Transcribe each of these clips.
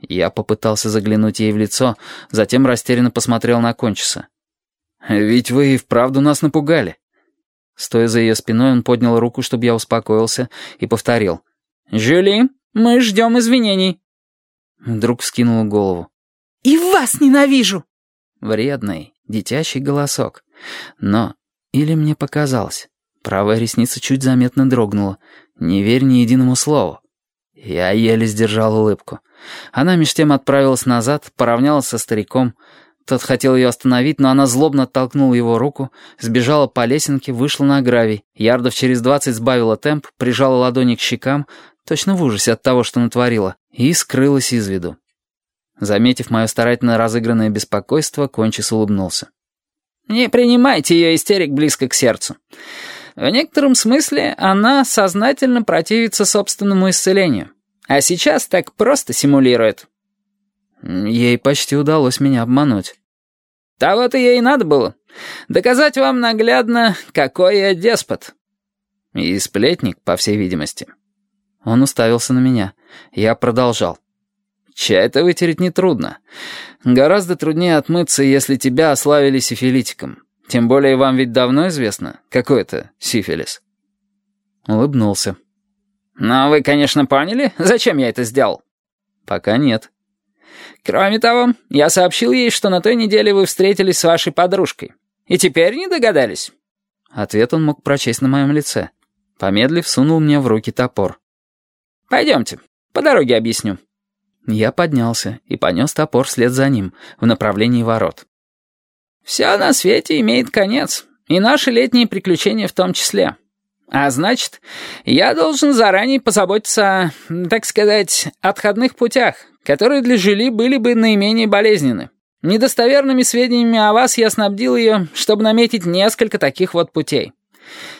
Я попытался заглянуть ей в лицо, затем растерянно посмотрел на Кончиса. «Ведь вы и вправду нас напугали». Стоя за ее спиной, он поднял руку, чтобы я успокоился, и повторил. «Жюли, мы ждем извинений». Вдруг вскинула голову. «И вас ненавижу!» Вредный, детящий голосок. Но или мне показалось. Правая ресница чуть заметно дрогнула. Не верь ни единому слову. Я еле сдержал улыбку. Она меж тем отправилась назад, поравнялась со стариком. Тот хотел ее остановить, но она злобно оттолкнула его руку, сбежала по лесенке, вышла на гравий, ярдов через двадцать сбавила темп, прижала ладони к щекам, точно в ужасе от того, что натворила, и скрылась из виду. Заметив мое старательно разыгранное беспокойство, Кончис улыбнулся. «Не принимайте ее истерик близко к сердцу. В некотором смысле она сознательно противится собственному исцелению. А сейчас так просто симулирует». Ей почти удалось меня обмануть. «Того-то ей и надо было. Доказать вам наглядно, какой я деспот». И сплетник, по всей видимости. Он уставился на меня. Я продолжал. Чай-то вытереть нетрудно. Гораздо труднее отмыться, если тебя ославили сифилитиком. Тем более вам ведь давно известно, какой это сифилис. Улыбнулся. «Но вы, конечно, поняли, зачем я это сделал?» «Пока нет». «Кроме того, я сообщил ей, что на той неделе вы встретились с вашей подружкой. И теперь не догадались?» Ответ он мог прочесть на моем лице. Помедлив, сунул мне в руки топор. «Пойдемте, по дороге объясню». Я поднялся и понес топор вслед за ним, в направлении ворот. «Все на свете имеет конец, и наши летние приключения в том числе. А значит, я должен заранее позаботиться о, так сказать, отходных путях, которые для Жюли были бы наименее болезненны. Недостоверными сведениями о вас я снабдил ее, чтобы наметить несколько таких вот путей.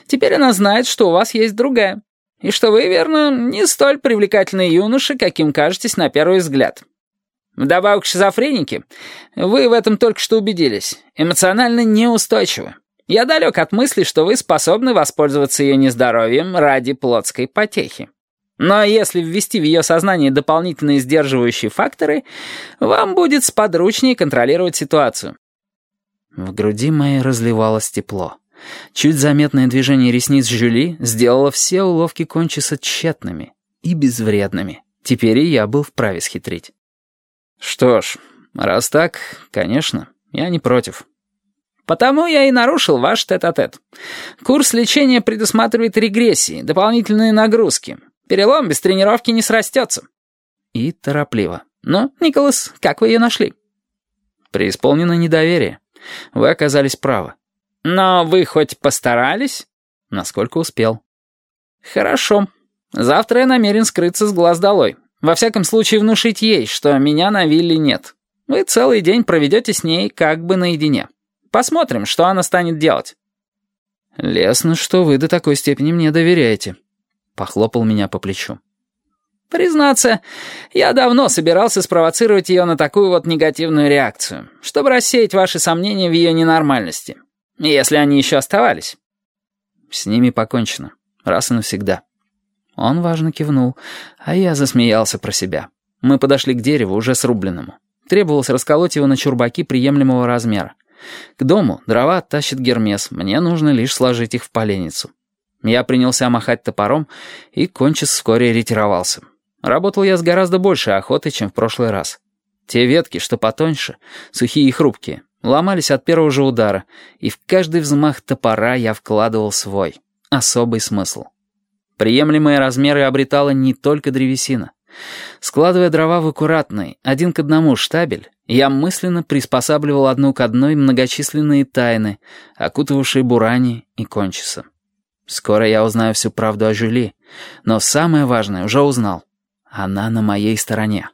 Теперь она знает, что у вас есть другая. И что вы, верно, не столь привлекательный юноша, каким кажетесь на первый взгляд. Вдобавок шизофренике, вы в этом только что убедились, эмоционально неустойчивы. Я далек от мысли, что вы способны воспользоваться ее нездоровьем ради плотской потехи. Но если ввести в ее сознание дополнительные сдерживающие факторы, вам будет сподручнее контролировать ситуацию. В груди моей разливалось тепло. Чуть заметное движение ресниц Жюли сделало все уловки Кончиса тщетными и безвредными. Теперь и я был вправе схитрить. Что ж, раз так, конечно, я не против. Потому я и нарушил ваш тет-а-тет. -тет. Курс лечения предусматривает регрессии, дополнительные нагрузки. Перелом без тренировки не срастется. И торопливо. Ну, Николас, как вы ее нашли? Преисполнено недоверие. Вы оказались правы. Но вы хоть постарались? Насколько успел. Хорошо. Завтра я намерен скрыться с глаз долой. Во всяком случае, внушить ей, что меня на вилле нет. Вы целый день проведете с ней как бы наедине. Посмотрим, что она станет делать». «Лестно, что вы до такой степени мне доверяете», — похлопал меня по плечу. «Признаться, я давно собирался спровоцировать ее на такую вот негативную реакцию, чтобы рассеять ваши сомнения в ее ненормальности, если они еще оставались». «С ними покончено, раз и навсегда». Он важно кивнул, а я засмеялся про себя. Мы подошли к дереву, уже срубленному. Требовалось расколоть его на чурбаки приемлемого размера. К дому дрова тащит Гермес, мне нужно лишь сложить их в поленницу. Я принялся махать топором, и кончис вскоре ретировался. Работал я с гораздо большей охотой, чем в прошлый раз. Те ветки, что потоньше, сухие и хрупкие, ломались от первого же удара, и в каждый взмах топора я вкладывал свой, особый смысл. Приемлемые размеры обретала не только древесина. Складывая дрова в аккуратный, один к одному штабель, я мысленно приспосабливал одну к одной многочисленные тайны, окутывавшие Бурани и Кончиса. Скоро я узнаю всю правду о Жюли, но самое важное уже узнал. Она на моей стороне.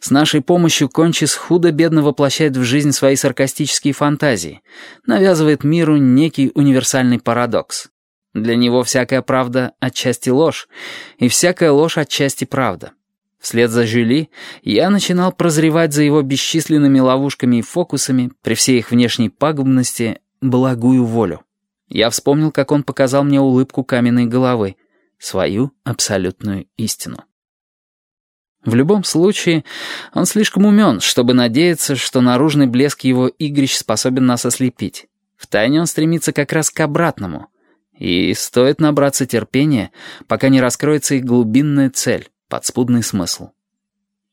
С нашей помощью Кончис худо-бедно воплощает в жизнь свои саркастические фантазии, навязывает миру некий универсальный парадокс. Для него всякая правда отчасти ложь, и всякая ложь отчасти правда. Вслед за Жюли я начинал прозревать за его бесчисленными ловушками и фокусами, при всей их внешней пагубности, благую волю. Я вспомнил, как он показал мне улыбку каменной головы, свою абсолютную истину. В любом случае, он слишком умен, чтобы надеяться, что наружный блеск его игрищ способен нас ослепить. Втайне он стремится как раз к обратному. И стоит набраться терпения, пока не раскроется их глубинная цель, подспудный смысл.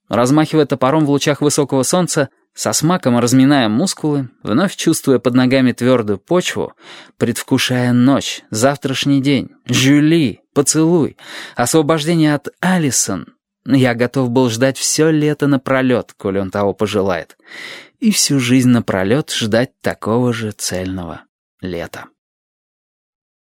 Размахивая топором в лучах высокого солнца, со смаком разминая мускулы, вновь чувствуя под ногами твердую почву, предвкушая ночь, завтрашний день, Жюли, поцелуй, освобождение от Алисон, я готов был ждать все лето напролет, коли он того пожелает, и всю жизнь напролет ждать такого же цельного лета.